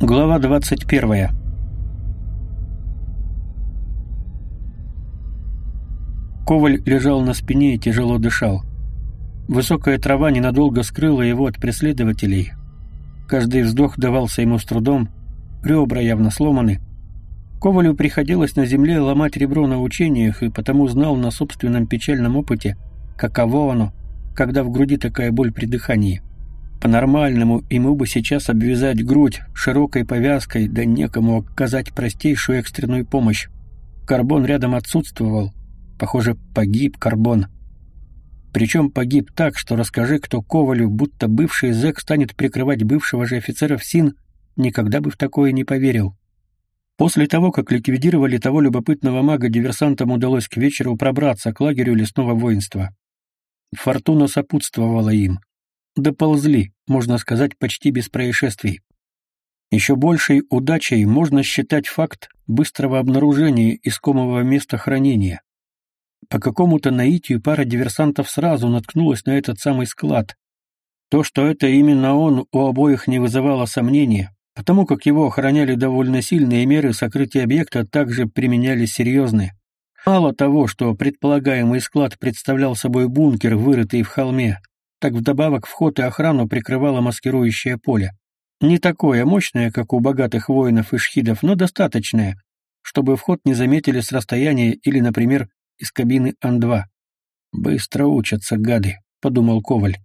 Глава 21. Коваль лежал на спине и тяжело дышал. Высокая трава ненадолго скрыла его от преследователей. Каждый вздох давался ему с трудом, ребра явно сломаны. Ковалю приходилось на земле ломать ребро на учениях и потому знал на собственном печальном опыте, каково оно, когда в груди такая боль при дыхании. По-нормальному ему бы сейчас обвязать грудь широкой повязкой, да некому оказать простейшую экстренную помощь. Карбон рядом отсутствовал. Похоже, погиб Карбон. Причем погиб так, что расскажи кто Ковалю, будто бывший зэк станет прикрывать бывшего же офицера в СИН, никогда бы в такое не поверил. После того, как ликвидировали того любопытного мага, диверсантам удалось к вечеру пробраться к лагерю лесного воинства. Фортуна сопутствовала им доползли, можно сказать, почти без происшествий. Еще большей удачей можно считать факт быстрого обнаружения искомого места хранения. По какому-то наитию пара диверсантов сразу наткнулась на этот самый склад. То, что это именно он, у обоих не вызывало сомнения, потому как его охраняли довольно сильные меры сокрытия объекта также применялись серьезные. Мало того, что предполагаемый склад представлял собой бункер, вырытый в холме, так вдобавок вход и охрану прикрывало маскирующее поле. Не такое мощное, как у богатых воинов и шхидов, но достаточное, чтобы вход не заметили с расстояния или, например, из кабины Ан-2. «Быстро учатся, гады», — подумал Коваль.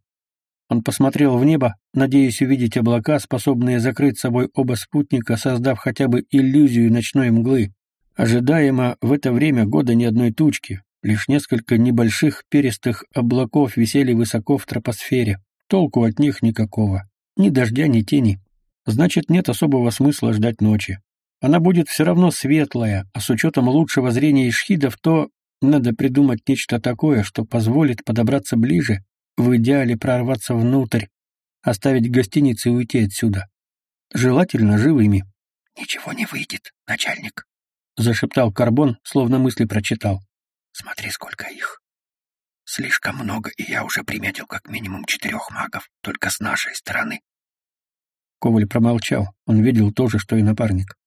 Он посмотрел в небо, надеясь увидеть облака, способные закрыть собой оба спутника, создав хотя бы иллюзию ночной мглы. Ожидаемо в это время года ни одной тучки, Лишь несколько небольших перистых облаков висели высоко в тропосфере. Толку от них никакого. Ни дождя, ни тени. Значит, нет особого смысла ждать ночи. Она будет все равно светлая, а с учетом лучшего зрения ишхидов, то надо придумать нечто такое, что позволит подобраться ближе, в идеале прорваться внутрь, оставить гостиницы и уйти отсюда. Желательно живыми. «Ничего не выйдет, начальник», — зашептал Карбон, словно мысли прочитал. Смотри, сколько их. Слишком много, и я уже приметил как минимум четырех магов, только с нашей стороны. Коваль промолчал. Он видел то же, что и напарник.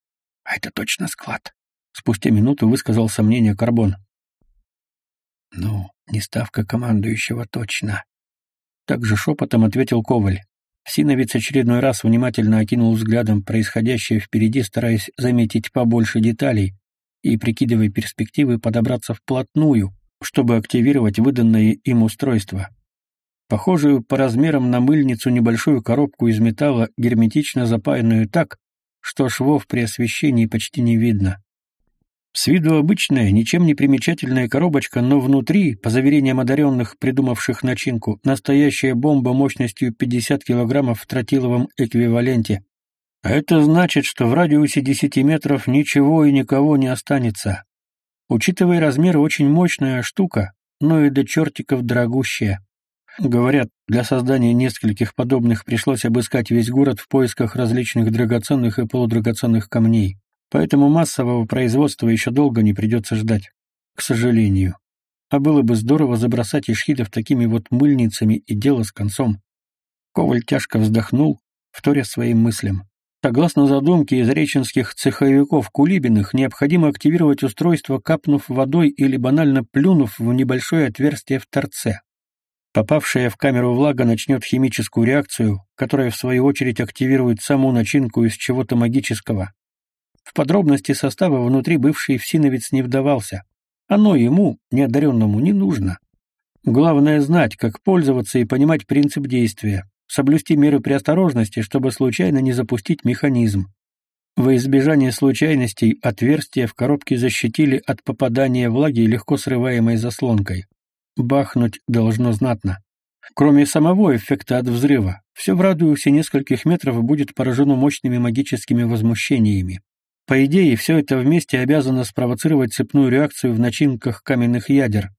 А это точно склад. Спустя минуту высказал сомнение Карбон. Ну, не ставка командующего точно. Также шепотом ответил Коваль. Синовец очередной раз внимательно окинул взглядом происходящее впереди, стараясь заметить побольше деталей, и, прикидывая перспективы, подобраться вплотную, чтобы активировать выданное им устройство. Похожую по размерам на мыльницу небольшую коробку из металла, герметично запаянную так, что швов при освещении почти не видно. С виду обычная, ничем не примечательная коробочка, но внутри, по заверениям одаренных, придумавших начинку, настоящая бомба мощностью 50 килограммов в тротиловом эквиваленте. А это значит, что в радиусе 10 метров ничего и никого не останется. Учитывая размеры, очень мощная штука, но и до чертиков дорогущая. Говорят, для создания нескольких подобных пришлось обыскать весь город в поисках различных драгоценных и полудрагоценных камней. Поэтому массового производства еще долго не придется ждать. К сожалению. А было бы здорово забросать ишхидов такими вот мыльницами и дело с концом. Коваль тяжко вздохнул, вторя своим мыслям. Согласно задумке из реченских цеховиков Кулибиных, необходимо активировать устройство, капнув водой или банально плюнув в небольшое отверстие в торце. Попавшая в камеру влага начнет химическую реакцию, которая в свою очередь активирует саму начинку из чего-то магического. В подробности состава внутри бывший всиновец не вдавался. Оно ему, неодаренному, не нужно. Главное знать, как пользоваться и понимать принцип действия соблюсти меры преосторожности, чтобы случайно не запустить механизм. Во избежание случайностей отверстия в коробке защитили от попадания влаги легко срываемой заслонкой. Бахнуть должно знатно. Кроме самого эффекта от взрыва, все в радиусе нескольких метров будет поражено мощными магическими возмущениями. По идее, все это вместе обязано спровоцировать цепную реакцию в начинках каменных ядер.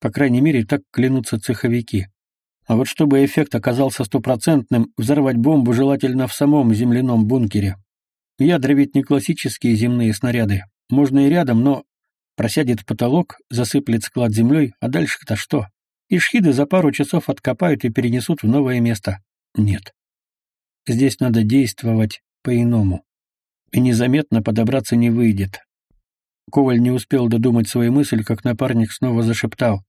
По крайней мере, так клянутся цеховики. А вот чтобы эффект оказался стопроцентным, взорвать бомбу желательно в самом земляном бункере. Ядра ведь не классические земные снаряды. Можно и рядом, но просядет потолок, засыплет склад землей, а дальше-то что? И шхиды за пару часов откопают и перенесут в новое место. Нет. Здесь надо действовать по-иному. и незаметно подобраться не выйдет. Коваль не успел додумать свою мысль, как напарник снова зашептал.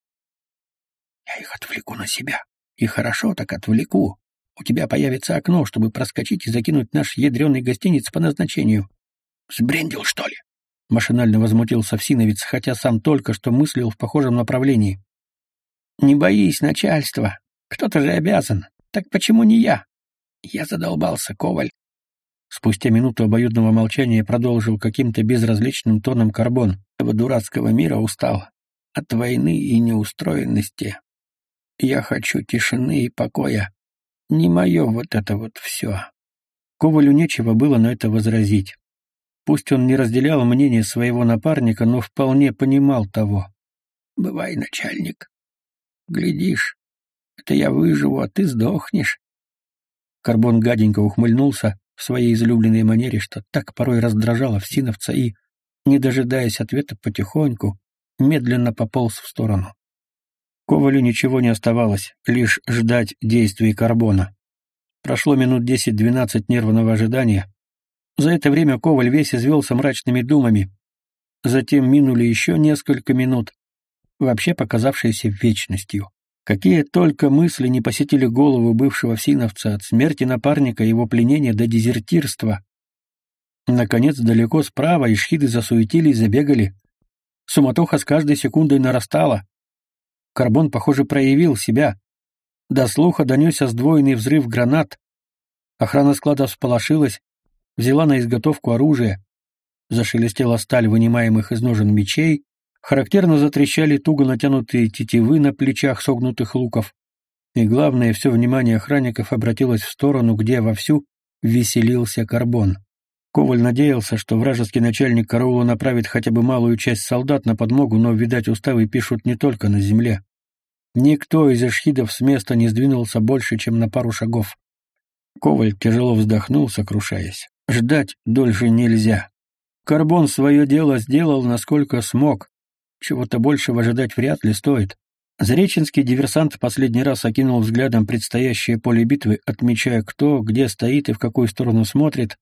«Я их отвлеку на себя. И хорошо так отвлеку. У тебя появится окно, чтобы проскочить и закинуть наш ядреный гостиниц по назначению. Сбрендил, что ли?» Машинально возмутился Всиновец, хотя сам только что мыслил в похожем направлении. «Не боись начальства. Кто-то же обязан. Так почему не я?» Я задолбался, Коваль. Спустя минуту обоюдного молчания продолжил каким-то безразличным тоном карбон. Этого дурацкого мира устал. От войны и неустроенности. Я хочу тишины и покоя. Не мое вот это вот все. Ковалю нечего было на это возразить. Пусть он не разделял мнение своего напарника, но вполне понимал того. «Бывай, начальник. Глядишь, это я выживу, а ты сдохнешь». Карбон гаденько ухмыльнулся в своей излюбленной манере, что так порой раздражало всиновца и, не дожидаясь ответа потихоньку, медленно пополз в сторону. Ковалю ничего не оставалось, лишь ждать действий карбона. Прошло минут десять-двенадцать нервного ожидания, за это время Коваль весь извелся мрачными думами. Затем минули еще несколько минут, вообще показавшиеся вечностью. Какие только мысли не посетили голову бывшего всиновца от смерти напарника, его пленения до дезертирства. Наконец, далеко справа ишхиды засуетились, забегали. Суматоха с каждой секундой нарастала. Карбон, похоже, проявил себя. До слуха донесся сдвоенный взрыв гранат. Охрана склада всполошилась, взяла на изготовку оружие. Зашелестела сталь вынимаемых из ножен мечей, характерно затрещали туго натянутые тетивы на плечах согнутых луков. И главное, все внимание охранников обратилось в сторону, где вовсю веселился карбон. Коваль надеялся, что вражеский начальник караула направит хотя бы малую часть солдат на подмогу, но, видать, уставы пишут не только на земле. Никто из эшхидов с места не сдвинулся больше, чем на пару шагов. Коваль тяжело вздохнул, сокрушаясь. Ждать дольше нельзя. Карбон свое дело сделал, насколько смог. Чего-то большего ожидать вряд ли стоит. Зареченский диверсант последний раз окинул взглядом предстоящее поле битвы, отмечая, кто, где стоит и в какую сторону смотрит.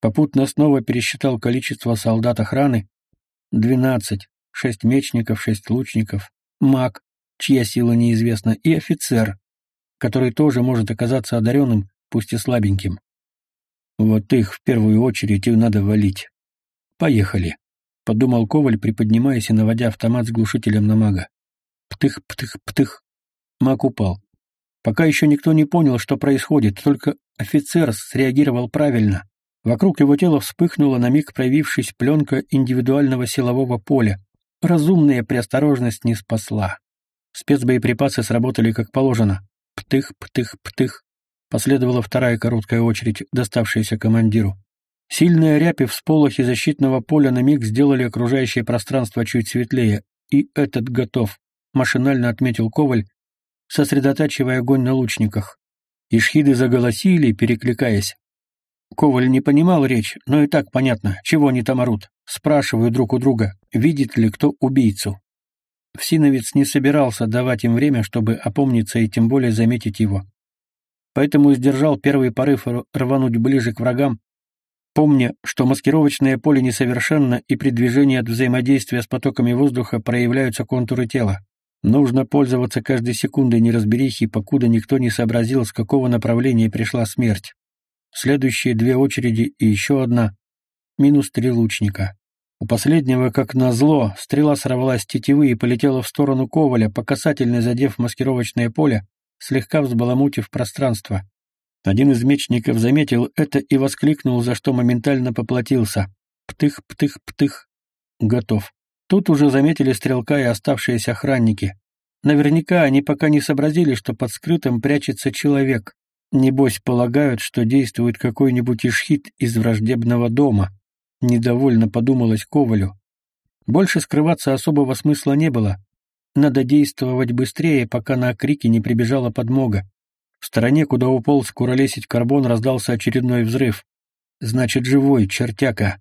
Попутно снова пересчитал количество солдат охраны. Двенадцать, шесть мечников, шесть лучников, маг, чья сила неизвестна, и офицер, который тоже может оказаться одаренным, пусть и слабеньким. Вот их в первую очередь и надо валить. Поехали, подумал Коваль, приподнимаясь и наводя автомат с глушителем на мага. Птых, птых, птых. Маг упал. Пока еще никто не понял, что происходит, только офицер среагировал правильно. Вокруг его тела вспыхнула на миг проявившись пленка индивидуального силового поля. Разумная преосторожность не спасла. Спецбоеприпасы сработали как положено. Птых, птых, птых. Последовала вторая короткая очередь, доставшаяся командиру. Сильные рябь и всполохи защитного поля на миг сделали окружающее пространство чуть светлее, и этот готов, машинально отметил Коваль, сосредотачивая огонь на лучниках. Ишхиды заголосили, перекликаясь. Коваль не понимал речь, но и так понятно, чего они там орут. Спрашиваю друг у друга, видит ли кто убийцу. Всиновец не собирался давать им время, чтобы опомниться и тем более заметить его поэтому сдержал первый порыв рвануть ближе к врагам, помня, что маскировочное поле несовершенно и при движении от взаимодействия с потоками воздуха проявляются контуры тела. Нужно пользоваться каждой секундой неразберихи, покуда никто не сообразил, с какого направления пришла смерть. Следующие две очереди и еще одна. Минус три лучника. У последнего, как назло, стрела сорвалась с тетивы и полетела в сторону Коваля, по касательной задев маскировочное поле, слегка взбаламутив пространство. Один из мечников заметил это и воскликнул, за что моментально поплатился. Птых, птых, птых. Готов. Тут уже заметили стрелка и оставшиеся охранники. Наверняка они пока не сообразили, что под скрытым прячется человек. Небось, полагают, что действует какой-нибудь ишхит из враждебного дома. Недовольно подумалось Ковалю. Больше скрываться особого смысла не было. Надо действовать быстрее, пока на крики не прибежала подмога. В стороне, куда уполз куролесить карбон, раздался очередной взрыв. Значит, живой, чертяка.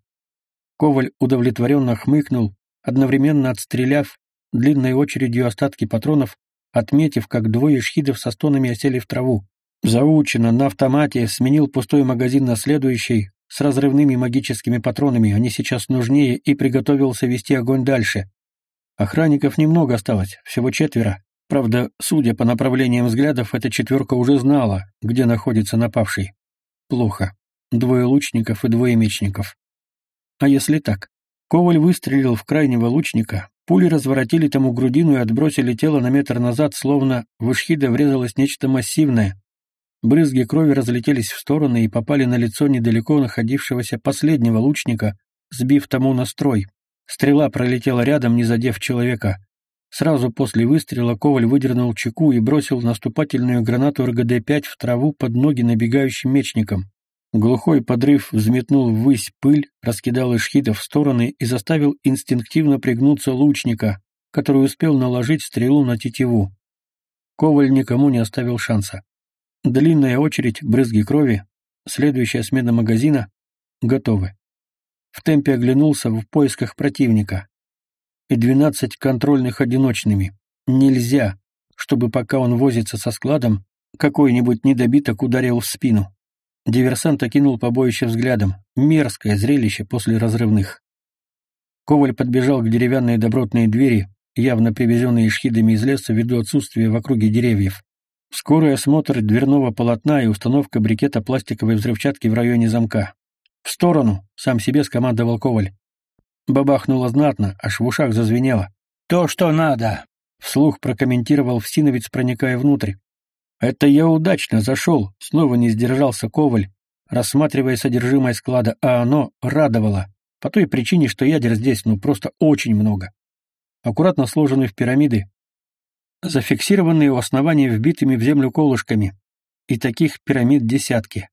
Коваль удовлетворенно хмыкнул, одновременно отстреляв длинной очередью остатки патронов, отметив, как двое шхидов со стонами осели в траву. Заучено, на автомате, сменил пустой магазин на следующий, с разрывными магическими патронами, они сейчас нужнее, и приготовился вести огонь дальше. Охранников немного осталось, всего четверо. Правда, судя по направлениям взглядов, эта четверка уже знала, где находится напавший. Плохо. Двое лучников и двое мечников. А если так? Коваль выстрелил в крайнего лучника, пули разворотили тому грудину и отбросили тело на метр назад, словно в Ишхида врезалось нечто массивное. Брызги крови разлетелись в стороны и попали на лицо недалеко находившегося последнего лучника, сбив тому настрой. Стрела пролетела рядом, не задев человека. Сразу после выстрела Коваль выдернул чеку и бросил наступательную гранату РГД-5 в траву под ноги набегающим мечникам. Глухой подрыв взметнул ввысь пыль, раскидал ишхитов в стороны и заставил инстинктивно пригнуться лучника, который успел наложить стрелу на тетиву. Коваль никому не оставил шанса. Длинная очередь, брызги крови, следующая смена магазина — готовы. В темпе оглянулся в поисках противника. И двенадцать контрольных одиночными. Нельзя, чтобы пока он возится со складом, какой-нибудь недобиток ударил в спину. Диверсант окинул побоище взглядом. Мерзкое зрелище после разрывных. Коваль подбежал к деревянной добротной двери, явно привезенной шхидами из леса ввиду отсутствия в округе деревьев. Скорый осмотр дверного полотна и установка брикета пластиковой взрывчатки в районе замка. «В сторону!» — сам себе скомандовал Коваль. Бабахнуло знатно, аж в ушах зазвенело. «То, что надо!» — вслух прокомментировал Всиновец, проникая внутрь. Это я удачно зашел, снова не сдержался Коваль, рассматривая содержимое склада, а оно радовало, по той причине, что ядер здесь ну просто очень много. Аккуратно сложены в пирамиды, зафиксированные у основания вбитыми в землю колышками, и таких пирамид десятки.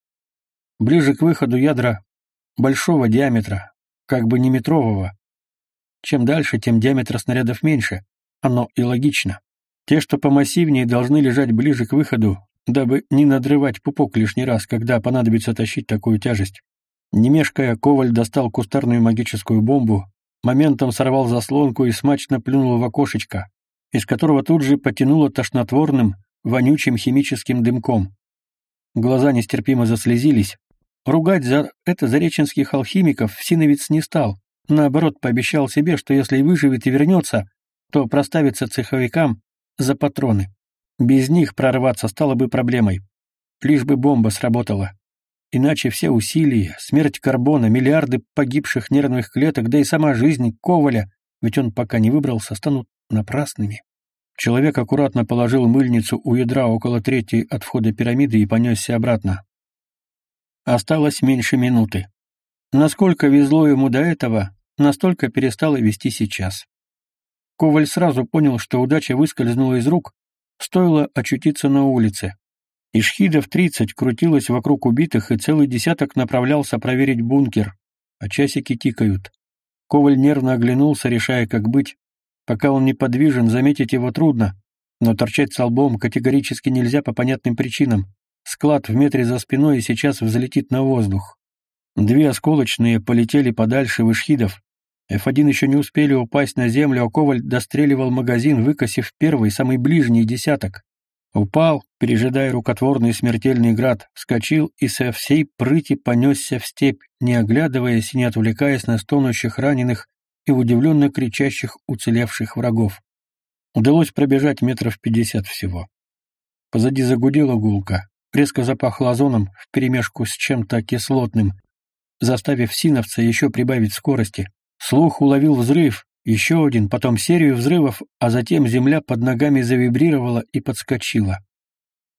Ближе к выходу ядра большого диаметра, как бы не метрового. Чем дальше, тем диаметр снарядов меньше. Оно и логично. Те, что помассивнее, должны лежать ближе к выходу, дабы не надрывать пупок лишний раз, когда понадобится тащить такую тяжесть. Не мешкая, Коваль достал кустарную магическую бомбу, моментом сорвал заслонку и смачно плюнул в окошечко, из которого тут же потянуло тошнотворным, вонючим химическим дымком. Глаза нестерпимо заслезились. Ругать за это зареченских алхимиков Синовец не стал. Наоборот, пообещал себе, что если выживет и вернется, то проставится цеховикам за патроны. Без них прорваться стало бы проблемой. Лишь бы бомба сработала. Иначе все усилия, смерть карбона, миллиарды погибших нервных клеток, да и сама жизнь Коваля, ведь он пока не выбрался, станут напрасными. Человек аккуратно положил мыльницу у ядра около третьей от входа пирамиды и понесся обратно. Осталось меньше минуты. Насколько везло ему до этого, настолько перестало вести сейчас. Коваль сразу понял, что удача выскользнула из рук, стоило очутиться на улице. Ишхидов тридцать крутилось вокруг убитых, и целый десяток направлялся проверить бункер, а часики тикают. Коваль нервно оглянулся, решая, как быть. Пока он неподвижен, заметить его трудно, но торчать столбом категорически нельзя по понятным причинам. Склад в метре за спиной и сейчас взлетит на воздух. Две осколочные полетели подальше в Ишхидов, F1 еще не успели упасть на землю, а Коваль достреливал магазин, выкосив первый, самый ближний десяток. Упал, пережидая рукотворный смертельный град, вскочил и со всей прыти понесся в степь, не оглядываясь и не отвлекаясь на стонущих раненых и удивленно кричащих уцелевших врагов. Удалось пробежать метров пятьдесят всего. Позади загудела гулка, резко запахло озоном вперемешку с чем-то кислотным, заставив синовца еще прибавить скорости. Слух уловил взрыв, еще один, потом серию взрывов, а затем земля под ногами завибрировала и подскочила.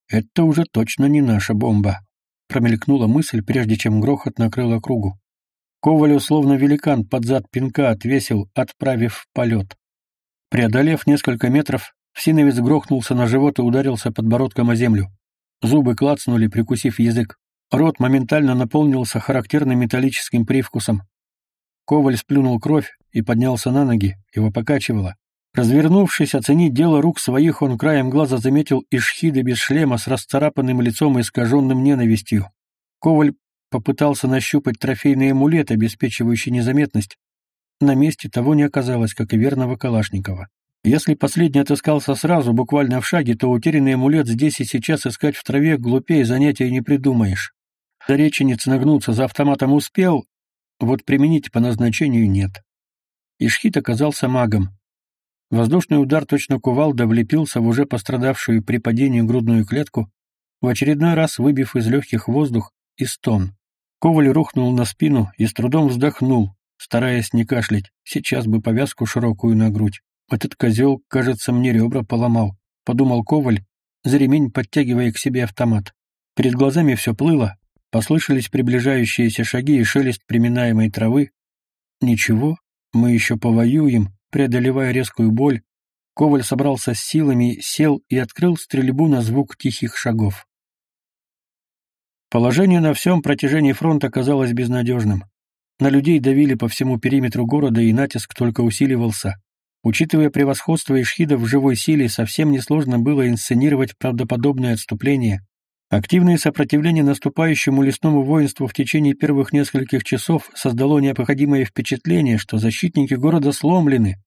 «Это уже точно не наша бомба», — промелькнула мысль, прежде чем грохот накрыл округу. Ковалю словно великан под зад пинка отвесил, отправив в полет. Преодолев несколько метров, Всиновец грохнулся на живот и ударился подбородком о землю. Зубы клацнули, прикусив язык. Рот моментально наполнился характерным металлическим привкусом. Коваль сплюнул кровь и поднялся на ноги, его покачивало. Развернувшись оценить дело рук своих, он краем глаза заметил Ишхида без шлема с расцарапанным лицом и искаженным ненавистью. Коваль попытался нащупать трофейный амулет, обеспечивающий незаметность. На месте того не оказалось, как и верного Калашникова. Если последний отыскался сразу, буквально в шаге, то утерянный амулет здесь и сейчас искать в траве глупее занятия не придумаешь. Зареченец нагнуться за автоматом успел, вот применить по назначению нет. Ишхит оказался магом. Воздушный удар точно кувалда влепился в уже пострадавшую при падении грудную клетку, в очередной раз выбив из легких воздух и стон. Коваль рухнул на спину и с трудом вздохнул, стараясь не кашлять, сейчас бы повязку широкую на грудь. Этот козел, кажется, мне ребра поломал, — подумал Коваль, за ремень подтягивая к себе автомат. Перед глазами все плыло, послышались приближающиеся шаги и шелест приминаемой травы. Ничего, мы еще повоюем, преодолевая резкую боль. Коваль собрался с силами, сел и открыл стрельбу на звук тихих шагов. Положение на всем протяжении фронта казалось безнадежным. На людей давили по всему периметру города, и натиск только усиливался. Учитывая превосходство ишхидов в живой силе, совсем несложно было инсценировать правдоподобное отступление. Активное сопротивление наступающему лесному воинству в течение первых нескольких часов создало необходимое впечатление, что защитники города сломлены.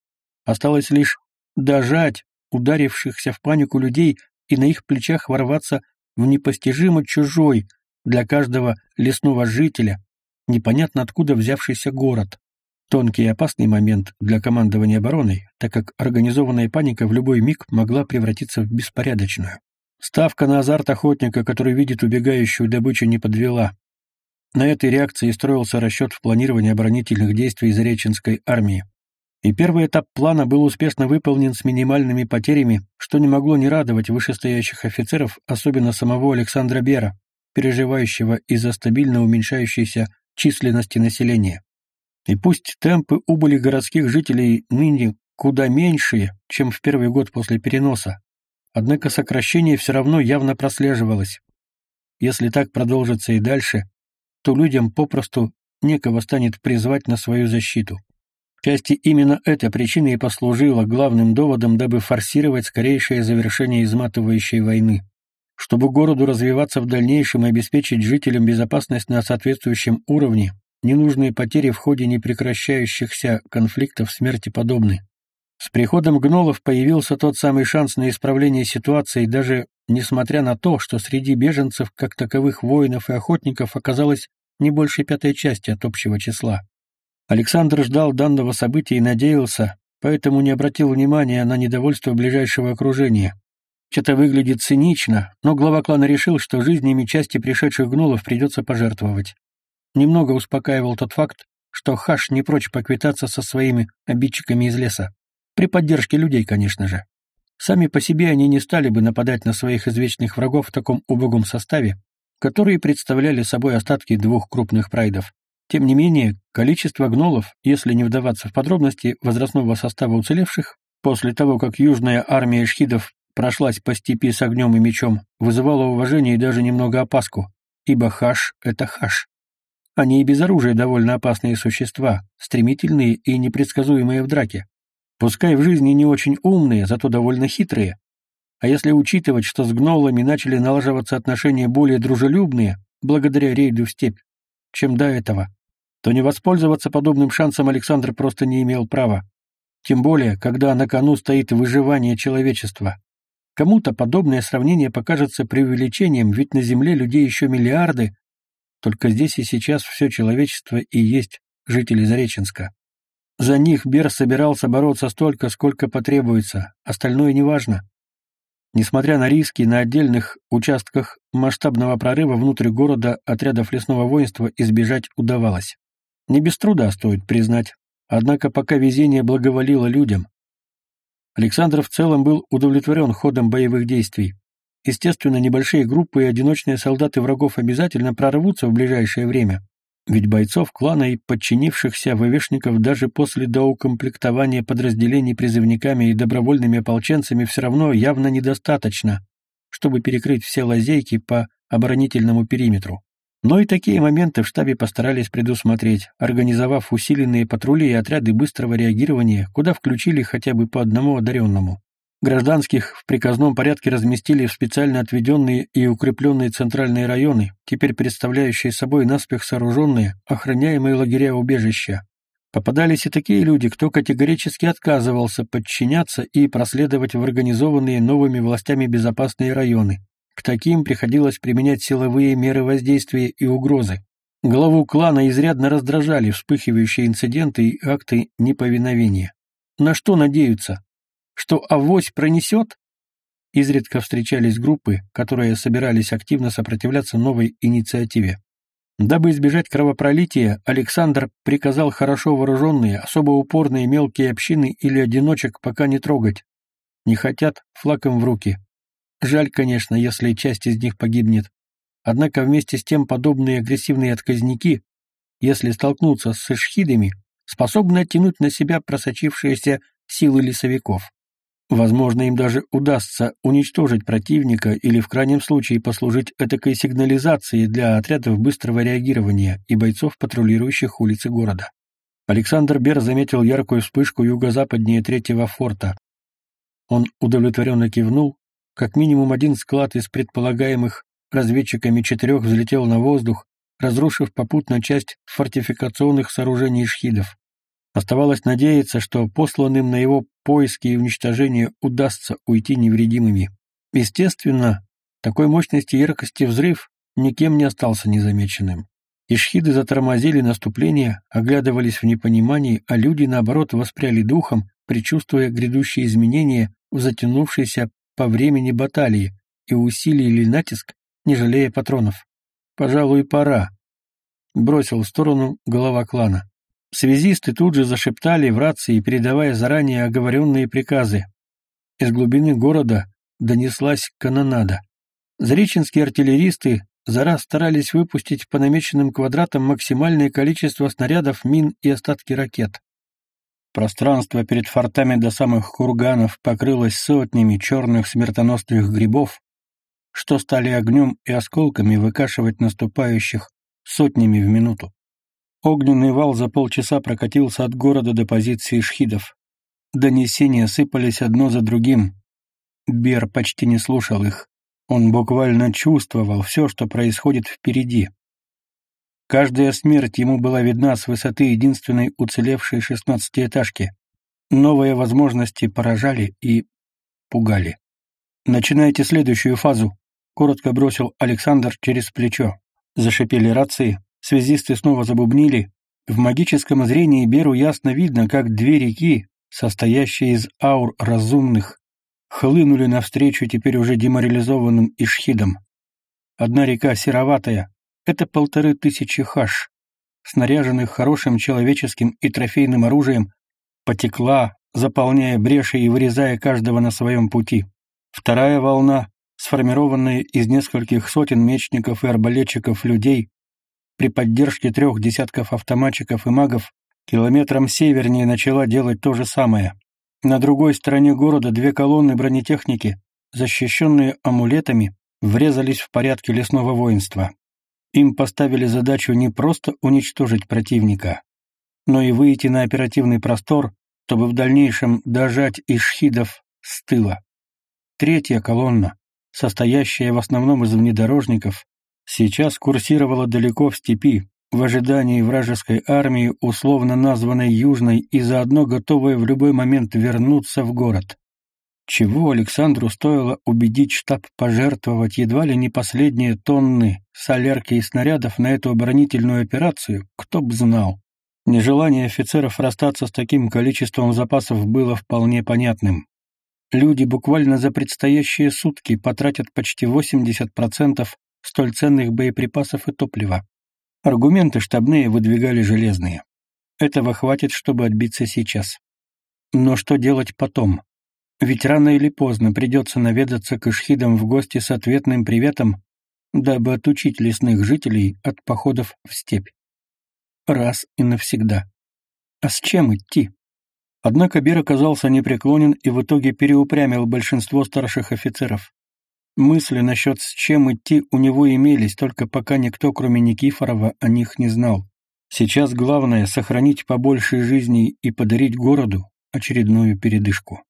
Осталось лишь дожать ударившихся в панику людей и на их плечах ворваться в непостижимо чужой для каждого лесного жителя, непонятно откуда взявшийся город. Тонкий и опасный момент для командования обороной, так как организованная паника в любой миг могла превратиться в беспорядочную. Ставка на азарт охотника, который видит убегающую добычу, не подвела. На этой реакции строился расчет в планировании оборонительных действий Зареченской армии. И первый этап плана был успешно выполнен с минимальными потерями, что не могло не радовать вышестоящих офицеров, особенно самого Александра Бера, переживающего из-за стабильно уменьшающейся численности населения. И пусть темпы убыли городских жителей ныне куда меньшие, чем в первый год после переноса, однако сокращение все равно явно прослеживалось. Если так продолжится и дальше, то людям попросту некого станет призвать на свою защиту. К части именно эта причина и послужила главным доводом, дабы форсировать скорейшее завершение изматывающей войны. Чтобы городу развиваться в дальнейшем и обеспечить жителям безопасность на соответствующем уровне, Ненужные потери в ходе непрекращающихся конфликтов смерти подобны. С приходом гнолов появился тот самый шанс на исправление ситуации, даже несмотря на то, что среди беженцев, как таковых воинов и охотников, оказалось не больше пятой части от общего числа. Александр ждал данного события и надеялся, поэтому не обратил внимания на недовольство ближайшего окружения. Это выглядит цинично, но глава клана решил, что жизнями части пришедших гнолов придется пожертвовать. Немного успокаивал тот факт, что Хаш не прочь поквитаться со своими обидчиками из леса. При поддержке людей, конечно же. Сами по себе они не стали бы нападать на своих извечных врагов в таком убогом составе, которые представляли собой остатки двух крупных прайдов. Тем не менее, количество гнолов, если не вдаваться в подробности возрастного состава уцелевших, после того, как южная армия шхидов прошлась по степи с огнем и мечом, вызывало уважение и даже немного опаску, ибо хаш — это хаш. Они и без оружия довольно опасные существа, стремительные и непредсказуемые в драке. Пускай в жизни не очень умные, зато довольно хитрые. А если учитывать, что с гнолами начали налаживаться отношения более дружелюбные, благодаря рейду в степь, чем до этого, то не воспользоваться подобным шансом Александр просто не имел права. Тем более, когда на кону стоит выживание человечества. Кому-то подобное сравнение покажется преувеличением, ведь на Земле людей еще миллиарды, только здесь и сейчас все человечество и есть жители Зареченска. За них Бер собирался бороться столько, сколько потребуется, остальное неважно. Несмотря на риски, на отдельных участках масштабного прорыва внутрь города отрядов лесного воинства избежать удавалось. Не без труда, стоит признать. Однако пока везение благоволило людям. Александр в целом был удовлетворен ходом боевых действий. Естественно, небольшие группы и одиночные солдаты врагов обязательно прорвутся в ближайшее время. Ведь бойцов клана и подчинившихся ВВшников даже после доукомплектования подразделений призывниками и добровольными ополченцами все равно явно недостаточно, чтобы перекрыть все лазейки по оборонительному периметру. Но и такие моменты в штабе постарались предусмотреть, организовав усиленные патрули и отряды быстрого реагирования, куда включили хотя бы по одному одаренному. Гражданских в приказном порядке разместили в специально отведенные и укрепленные центральные районы, теперь представляющие собой наспех сооруженные, охраняемые лагеря убежища. Попадались и такие люди, кто категорически отказывался подчиняться и проследовать в организованные новыми властями безопасные районы. К таким приходилось применять силовые меры воздействия и угрозы. Главу клана изрядно раздражали вспыхивающие инциденты и акты неповиновения. На что надеются? Что авось пронесет? Изредка встречались группы, которые собирались активно сопротивляться новой инициативе. Дабы избежать кровопролития, Александр приказал хорошо вооруженные, особо упорные мелкие общины или одиночек пока не трогать. Не хотят, флаг им в руки. Жаль, конечно, если часть из них погибнет. Однако вместе с тем подобные агрессивные отказники, если столкнуться с эшхидами, способны оттянуть на себя просочившиеся силы лесовиков. Возможно, им даже удастся уничтожить противника или в крайнем случае послужить этакой сигнализацией для отрядов быстрого реагирования и бойцов, патрулирующих улицы города. Александр Бер заметил яркую вспышку юго-западнее третьего форта. Он удовлетворенно кивнул, как минимум один склад из предполагаемых разведчиками четырех взлетел на воздух, разрушив попутно часть фортификационных сооружений шхидов. Оставалось надеяться, что посланным на его поиски и уничтожение удастся уйти невредимыми. Естественно, такой мощности и яркости взрыв никем не остался незамеченным. Ишхиды затормозили наступление, оглядывались в непонимании, а люди, наоборот, воспряли духом, предчувствуя грядущие изменения в затянувшейся по времени баталии и усилили натиск, не жалея патронов. «Пожалуй, пора», — бросил в сторону голова клана. Связисты тут же зашептали в рации, передавая заранее оговоренные приказы. Из глубины города донеслась канонада. Зареченские артиллеристы за раз старались выпустить по намеченным квадратам максимальное количество снарядов, мин и остатки ракет. Пространство перед фортами до самых курганов покрылось сотнями черных смертоносных грибов, что стали огнем и осколками выкашивать наступающих сотнями в минуту. Огненный вал за полчаса прокатился от города до позиции шхидов. Донесения сыпались одно за другим. Бер почти не слушал их. Он буквально чувствовал все, что происходит впереди. Каждая смерть ему была видна с высоты единственной уцелевшей шестнадцатиэтажки. Новые возможности поражали и пугали. «Начинайте следующую фазу», — коротко бросил Александр через плечо. Зашипели рации, Связисты снова забубнили. В магическом зрении Беру ясно видно, как две реки, состоящие из аур разумных, хлынули навстречу теперь уже деморализованным ишхидам. Одна река сероватая — это полторы тысячи хаш, снаряженных хорошим человеческим и трофейным оружием, потекла, заполняя бреши и вырезая каждого на своем пути. Вторая волна, сформированная из нескольких сотен мечников и арбалетчиков людей, при поддержке трех десятков автоматчиков и магов километром севернее начала делать то же самое. На другой стороне города две колонны бронетехники, защищенные амулетами, врезались в порядке лесного воинства. Им поставили задачу не просто уничтожить противника, но и выйти на оперативный простор, чтобы в дальнейшем дожать ишхидов с тыла. Третья колонна, состоящая в основном из внедорожников, сейчас курсировала далеко в степи, в ожидании вражеской армии, условно названной Южной, и заодно готовая в любой момент вернуться в город. Чего Александру стоило убедить штаб пожертвовать едва ли не последние тонны солярки и снарядов на эту оборонительную операцию, кто б знал. Нежелание офицеров расстаться с таким количеством запасов было вполне понятным. Люди буквально за предстоящие сутки потратят почти 80% столь ценных боеприпасов и топлива. Аргументы штабные выдвигали железные. Этого хватит, чтобы отбиться сейчас. Но что делать потом? Ведь рано или поздно придется наведаться к ишхидам в гости с ответным приветом, дабы отучить лесных жителей от походов в степь. Раз и навсегда. А с чем идти? Однако Бер оказался непреклонен и в итоге переупрямил большинство старших офицеров. Мысли насчет с чем идти у него имелись, только пока никто, кроме Никифорова, о них не знал. Сейчас главное — сохранить побольше жизней и подарить городу очередную передышку.